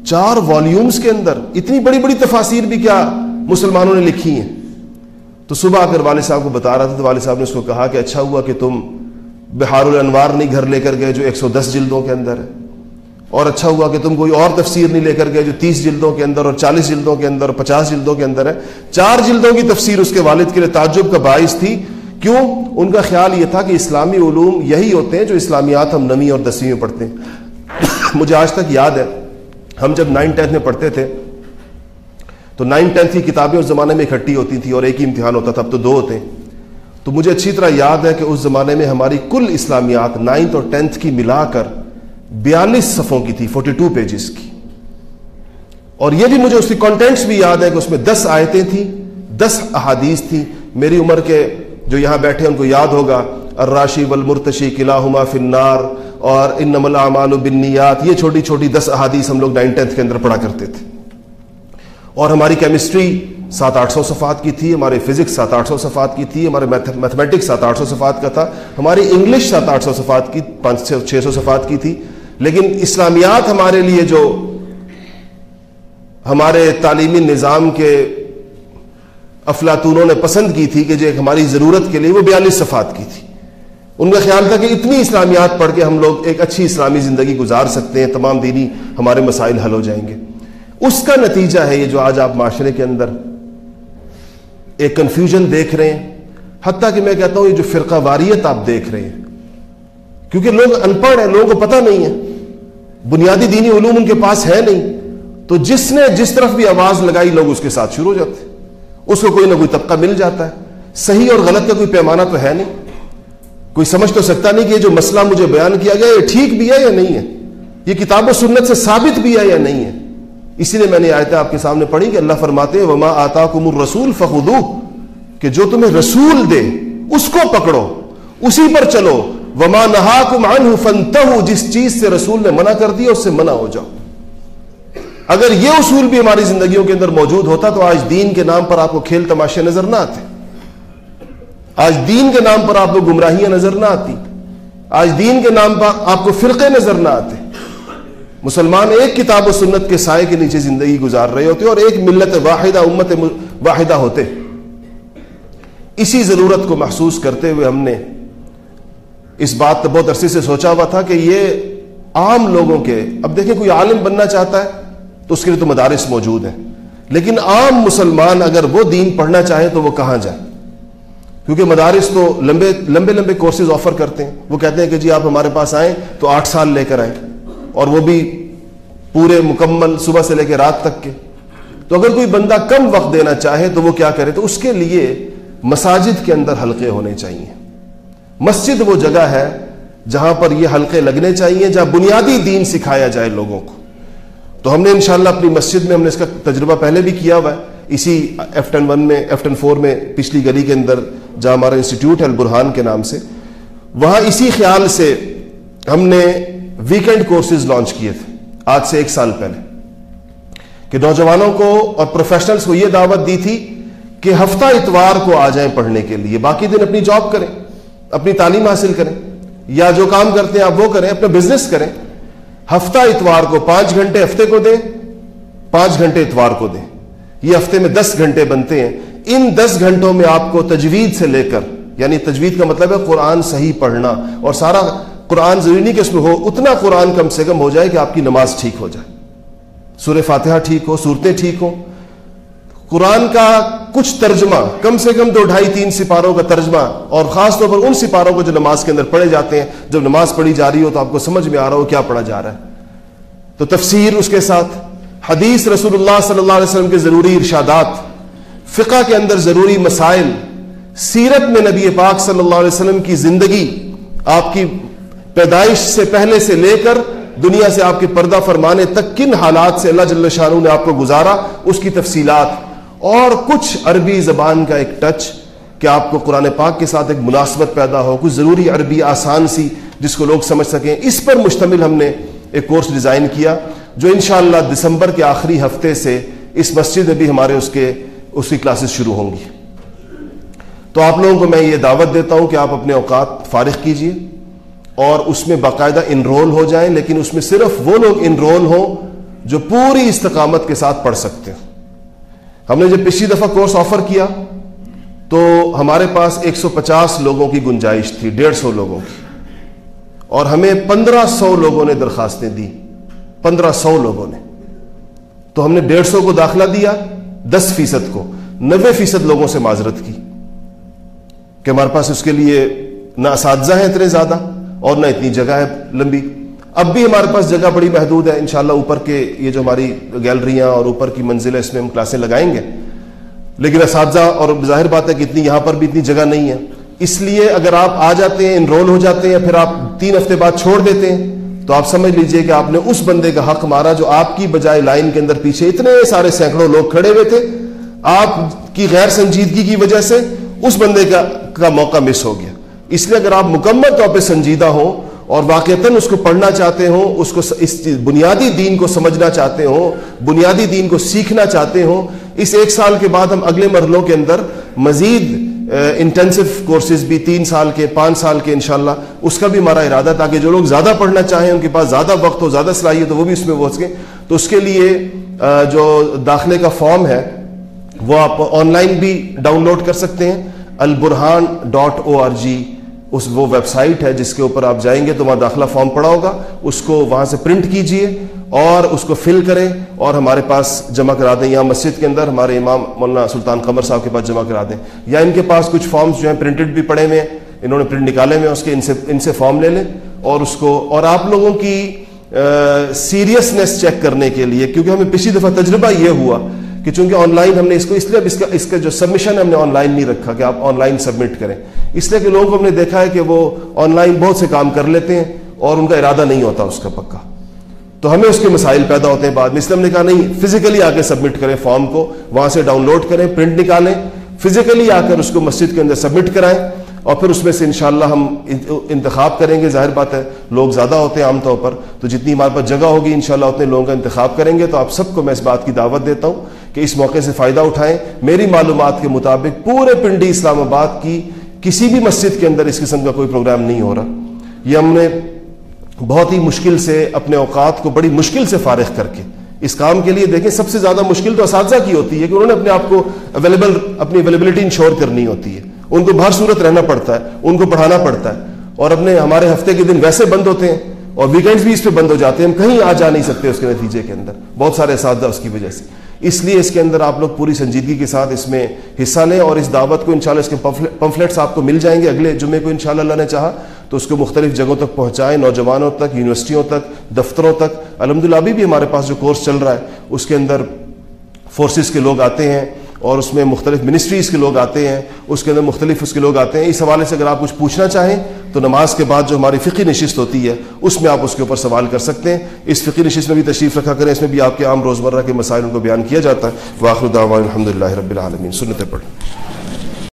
چار والیومز کے اندر اتنی بڑی بڑی تفاصیر بھی کیا مسلمانوں نے لکھی ہیں۔ تو صبح اگر والد صاحب کو بتا رہا تھا تو والد صاحب نے اس کو کہا کہ اچھا ہوا کہ تم بہار الانوار نہیں گھر لے کر گئے جو ایک سو دس جلدوں کے اندر ہے۔ اور اچھا ہوا کہ تم کوئی اور تفسیر نہیں لے کر گئے جو تیس جلدوں کے اندر اور چالیس جلدوں کے اندر اور پچاس جلدوں کے اندر ہے۔ چار جلدوں کی تفسیر اس کے والد کے لیے تعجب کا باعث تھی۔ کیوں؟ ان کا خیال یہ تھا کہ اسلامی علوم یہی ہوتے ہیں جو اسلامیات ہم نویں اور دسویں میں پڑھتے ہیں۔ مجھے آج تک یاد ہے، ہم جب نائن ٹینتھ میں پڑھتے تھے، تو نائن ٹینتھ کی کتابیں اس زمانے میں اکٹھی ہوتی تھیں اور ایک ہی امتحان ہوتا تھا، اب تو دو ہوتے ہیں۔ تو مجھے اچھی طرح یاد ہے کہ اس زمانے میں ہماری کل اسلامیات نائنتھ اور ٹینتھ کی ملا کر بیالیس صفوں کی تھی فورٹی ٹو پیجز کی۔ اور یہ بھی مجھے اس کی کانٹینٹس بھی یاد ہے کہ اس میں دس آیتیں تھیں، دس احادیث تھیں۔ میری عمر کے جو یہاں بیٹھے ان کو یاد ہوگا۔ الراشی والمرتشی قلعہ فنار اور ان نمل اعمال بنیات یہ چھوٹی چھوٹی دس احادیث ہم لوگ نائن ٹینتھ کے اندر پڑھا کرتے تھے۔ اور ہماری کیمسٹری سات آٹھ سو صفات کی تھی ہماری فزکس سات آٹھ سو صفات کی تھی، ہمارے میتھمیٹکس سات آٹھ سو صفات کا تھا۔ ہماری انگلش سات آٹھ سو صفات کی، پانچ چھ سو صفات کی تھی۔ لیکن اسلامیات ہمارے لیے جو ہمارے تعلیمی نظام کے افلاطونوں نے پسند کی تھی کہ جو ایک ہماری ضرورت کے لیے وہ بیالیس صفات کی تھی، ان کا خیال تھا کہ اتنی اسلامیات پڑھ کے ہم لوگ ایک اچھی اسلامی زندگی گزار سکتے ہیں، تمام دینی ہمارے مسائل حل ہو جائیں گے۔ اس کا نتیجہ ہے یہ جو آج آپ معاشرے کے اندر ایک کنفیوژن دیکھ رہے ہیں۔ حتیٰ کہ میں کہتا ہوں یہ جو فرقہ واریت آپ دیکھ رہے ہیں، کیونکہ لوگ ان پڑھ ہیں، لوگوں کو پتہ نہیں ہے۔ بنیادی دینی علوم ان کے پاس ہے نہیں، تو جس نے جس طرف بھی آواز لگائی لوگ اس کے ساتھ شروع ہو جاتے اس کو کوئی نہ کوئی طبقہ مل جاتا ہے۔ صحیح اور غلط کا کوئی پیمانہ تو ہے نہیں۔ کوئی سمجھ تو سکتا نہیں کہ یہ جو مسئلہ مجھے بیان کیا گیا، یہ ٹھیک بھی ہے یا نہیں ہے؟ یہ کتاب و سنت سے ثابت بھی ہے یا نہیں ہے؟ اسی لیے میں نے آیتیں آپ کے سامنے پڑھی کہ اللہ فرماتے وما آتا کم الرسول فخو کہ جو تمہیں رسول دے، اس کو پکڑو، اسی پر چلو۔ وما نہا کم ان جس چیز سے رسول نے منع کر دیا، اس سے منع ہو جاؤ۔ اگر یہ اصول بھی ہماری زندگیوں کے اندر موجود ہوتا تو آج دین کے نام پر آپ کو کھیل تماشے نظر نہ آتے۔ آج دین کے نام پر آپ کو گمراہیاں نظر نہ آتی۔ آج دین کے نام پر آپ کو فرقے نظر نہ آتے۔ مسلمان ایک کتاب و سنت کے سائے کے نیچے زندگی گزار رہے ہوتے اور ایک ملت واحدہ، امت واحدہ ہوتے۔ اسی ضرورت کو محسوس کرتے ہوئے ہم نے اس بات بہت عرصے سے سوچا ہوا تھا کہ یہ عام لوگوں کے، اب دیکھیں کوئی عالم بننا چاہتا ہے تو اس کے لیے تو مدارس موجود ہیں۔ لیکن عام مسلمان اگر وہ دین پڑھنا چاہے تو وہ کہاں جائے کیونکہ مدارس تو لمبے لمبے لمبے کورسز آفر کرتے ہیں۔ وہ کہتے ہیں کہ جی آپ ہمارے پاس آئیں تو آٹھ سال لے کر آئیں۔ اور وہ بھی پورے مکمل صبح سے لے کے رات تک کے۔ تو اگر کوئی بندہ کم وقت دینا چاہے تو وہ کیا کرے؟ تو اس کے لیے مساجد کے اندر حلقے ہونے چاہیے۔ مسجد وہ جگہ ہے جہاں پر یہ حلقے لگنے چاہیے، جہاں بنیادی دین سکھایا جائے لوگوں کو۔ تو ہم نے انشاءاللہ اپنی مسجد میں ہم نے اس کا تجربہ پہلے بھی کیا ہوا ہے۔ اسی ایف ٹین ون میں ایف ٹین فور میں پچھلی گلی کے اندر جہاں ہمارا انسٹیٹیوٹ ہے البرحان کے نام سے، وہاں اسی خیال سے ہم نے ویکینڈ کورسز لانچ کیے تھے، آج سے ایک سال پہلے۔ کہ نوجوانوں کو اور پروفیشنلز کو یہ دعوت دی تھی کہ ہفتہ اتوار کو آ جائیں پڑھنے کے لیے، باقی دن اپنی جاب کریں۔ اپنی تعلیم حاصل کریں، یا جو کام کرتے ہیں آپ وہ کریں، اپنا بزنس کریں۔ ہفتہ اتوار کو پانچ گھنٹے ہفتے کو دیں، پانچ گھنٹے اتوار کو دیں۔ یہ ہفتے میں دس گھنٹے بنتے ہیں۔ ان دس گھنٹوں میں آپ کو تجوید سے لے کر یعنی تجوید کا مطلب ہے قرآن صحیح پڑھنا، اور سارا قرآن ضروری نہیں کہ اس میں ہو، اتنا قرآن کم سے کم ہو جائے کہ آپ کی نماز ٹھیک ہو جائے۔ سور فاتحہ ٹھیک ہو صورتیں ٹھیک ہوں۔ قرآن کا کچھ ترجمہ، کم سے کم دو ڈھائی، تین سپاروں کا ترجمہ، اور خاص طور پر ان سپاروں کو جو نماز کے اندر پڑھے جاتے ہیں۔ جب نماز پڑھی جا رہی ہو تو آپ کو سمجھ میں آ رہا ہو کیا پڑھا جا رہا ہے۔ تو تفسیر اس کے ساتھ، حدیث رسول اللہ صلی اللہ علیہ وسلم کے ضروری ارشادات، فقہ کے اندر ضروری مسائل، سیرت میں نبی پاک صلی اللہ علیہ وسلم کی زندگی، آپ کی پیدائش سے پہلے سے لے کر دنیا سے آپ کے پردہ فرمانے تک، کن حالات سے اللہ جل شاہ نے آپ کو گزارا؟ اس کی تفصیلات۔ اور کچھ عربی زبان کا ایک ٹچ کہ آپ کو قرآن پاک کے ساتھ ایک مناسبت پیدا ہو، کچھ ضروری عربی آسان سی جس کو لوگ سمجھ سکیں۔ اس پر مشتمل ہم نے ایک کورس ڈیزائن کیا جو انشاءاللہ دسمبر کے آخری ہفتے سے اس مسجد میں بھی ہمارے اس کے، اس کی کلاسز شروع ہوں گی۔ تو آپ لوگوں کو میں یہ دعوت دیتا ہوں کہ آپ اپنے اوقات فارغ کیجیے اور اس میں باقاعدہ انرول ہو جائیں، لیکن اس میں صرف وہ لوگ انرول ہوں جو پوری استقامت کے ساتھ پڑھ سکتے ہیں ہم نے جب پچھلی دفعہ کورس آفر کیا تو ہمارے پاس ایک سو پچاس لوگوں کی گنجائش تھی، ڈیڑھ سو لوگوں کی۔ اور ہمیں پندرہ سو لوگوں نے درخواستیں دی۔ پندرہ سو لوگوں نے۔ تو ہم نے ڈیڑھ سو کو داخلہ دیا، دس فیصد کو۔ نوے فیصد لوگوں سے معذرت کی کہ ہمارے پاس اس کے لیے نہ اساتذہ ہیں اتنے زیادہ اور نہ اتنی جگہ ہے لمبی۔ اب بھی ہمارے پاس جگہ بڑی محدود ہے، انشاءاللہ اوپر کے یہ جو ہماری گیلریاں اور اوپر کی منزل ہے اس میں ہم کلاسیں لگائیں گے۔ لیکن اساتذہ، اور ظاہر بات ہے کہ اتنی یہاں پر بھی اتنی جگہ نہیں ہے۔ اس لیے اگر آپ آ جاتے ہیں انرول ہو جاتے ہیں، پھر آپ تین ہفتے بعد چھوڑ دیتے ہیں، تو آپ سمجھ لیجیے کہ آپ نے اس بندے کا حق مارا جو آپ کی بجائے لائن کے اندر پیچھے اتنے سارے سینکڑوں لوگ کھڑے ہوئے تھے۔ آپ کی غیر سنجیدگی کی وجہ سے اس بندے کا کا موقع مس ہو گیا۔ اس لیے اگر آپ مکمل طور پہ سنجیدہ ہوں اور واقعتاً اس کو پڑھنا چاہتے ہوں، اس کو اس بنیادی دین کو سمجھنا چاہتے ہوں، بنیادی دین کو سیکھنا چاہتے ہوں۔ اس ایک سال کے بعد ہم اگلے مرحلوں کے اندر مزید انٹینسو کورسز بھی تین سال کے، پانچ سال کے انشاءاللہ اس کا بھی ہمارا ارادہ، تاکہ جو لوگ زیادہ پڑھنا چاہیں، ان کے پاس زیادہ وقت ہو، زیادہ صلاحیت ہو، وہ بھی اس میں پہنچ سکیں۔ تو اس کے لیے جو داخلے کا فارم ہے، وہ آپ آن لائن بھی ڈاؤن لوڈ کر سکتے ہیں۔ Alburhan dot O R G اس وہ ویب سائٹ ہے جس کے اوپر آپ جائیں گے تو وہاں داخلہ فارم پڑا ہوگا۔ اس کو وہاں سے پرنٹ کیجیے اور اس کو فل کریں اور ہمارے پاس جمع کرا دیں۔ یا مسجد کے اندر ہمارے امام مولانا سلطان قمر صاحب کے پاس جمع کرا دیں۔ یا ان کے پاس کچھ فارمز جو ہیں پرنٹڈ بھی پڑے ہوئے ہیں۔ انہوں نے پرنٹ نکالے ہوئے اس کے ان سے ان سے فارم لے لیں اور اس کو اور آپ لوگوں کی سیریسنیس چیک کرنے کے لیے، کیونکہ ہمیں پچھلی دفعہ تجربہ یہ ہوا کہ چونکہ آن لائن ہم نے اس کو اس لیے اب اس کا اس کا جو سبمیشن ہے ہم نے آن لائن نہیں رکھا کہ آپ آن لائن سبمٹ کریں۔ اس لیے کہ لوگوں کو ہم نے دیکھا ہے کہ وہ آن لائن بہت سے کام کر لیتے ہیں اور ان کا ارادہ نہیں ہوتا اس کا پکا۔ تو ہمیں اس کے مسائل پیدا ہوتے ہیں بعد میں۔ اس لیے ہم نے کہا نہیں فزیکلی آ کے سبمٹ کریں فارم کو، وہاں سے ڈاؤن لوڈ کریں پرنٹ نکالیں۔ فزیکلی آ کر اس کو مسجد کے اندر سبمٹ کرائیں۔ اور پھر اس میں سے انشاءاللہ ہم انتخاب کریں گے۔ ظاہر بات ہے، لوگ زیادہ ہوتے ہیں عام طور پر۔ تو جتنی ہمارے پاس جگہ ہوگی انشاءاللہ اتنے لوگوں کا انتخاب کریں گے۔ تو آپ سب کو میں اس بات کی دعوت دیتا ہوں کہ اس موقع سے فائدہ اٹھائیں۔ میری معلومات کے مطابق پورے پنڈی اسلام آباد کی کسی بھی مسجد کے اندر اس قسم کا کوئی پروگرام نہیں ہو رہا۔ یہ ہم نے بہت ہی مشکل سے اپنے اوقات کو بڑی مشکل سے فارغ کر کے اس کام کے لیے دیکھیں، سب سے زیادہ مشکل تو اساتذہ کی ہوتی ہے کہ انہوں نے اپنے آپ کو اویلیبل اپنی اویلیبلٹی انشور کرنی ہوتی ہے۔ ان کو بھر صورت رہنا پڑتا ہے، ان کو پڑھانا پڑتا ہے۔ اور اپنے ہمارے ہفتے کے دن ویسے بند ہوتے ہیں۔ اور ویکینڈز بھی اس پہ بند ہو جاتے ہیں، ہم کہیں آ جا نہیں سکتے اس کے نتیجے کے اندر۔ بہت سارے اساتذہ اس کی وجہ سے۔ اس لیے اس کے اندر آپ لوگ پوری سنجیدگی کے ساتھ اس میں حصہ لیں اور اس دعوت کو انشاءاللہ اس کے پمفلیٹس آپ کو مل جائیں گے اگلے جمعے کو انشاءاللہ اللہ نے چاہا، تو اس کو مختلف جگہوں تک پہنچائیں، نوجوانوں تک، یونیورسٹیوں تک، دفتروں تک۔ الحمد ابھی بھی ہمارے پاس جو کورس چل رہا ہے، اس کے اندر فورسز کے لوگ آتے ہیں۔ اور اس میں مختلف منسٹریز کے لوگ آتے ہیں، اس کے اندر مختلف اس کے لوگ آتے ہیں۔ اس حوالے سے اگر آپ کچھ پوچھنا چاہیں تو نماز کے بعد جو ہماری فقی نشست ہوتی ہے، اس میں آپ اس کے اوپر سوال کر سکتے ہیں۔ اس فقی نشست میں بھی تشریف رکھا کریں، اس میں بھی آپ کے عام روزمرہ کے مسائل ان کو بیان کیا جاتا ہے۔ واخر الحمد للہ رب العالمین۔ سنتے پڑھ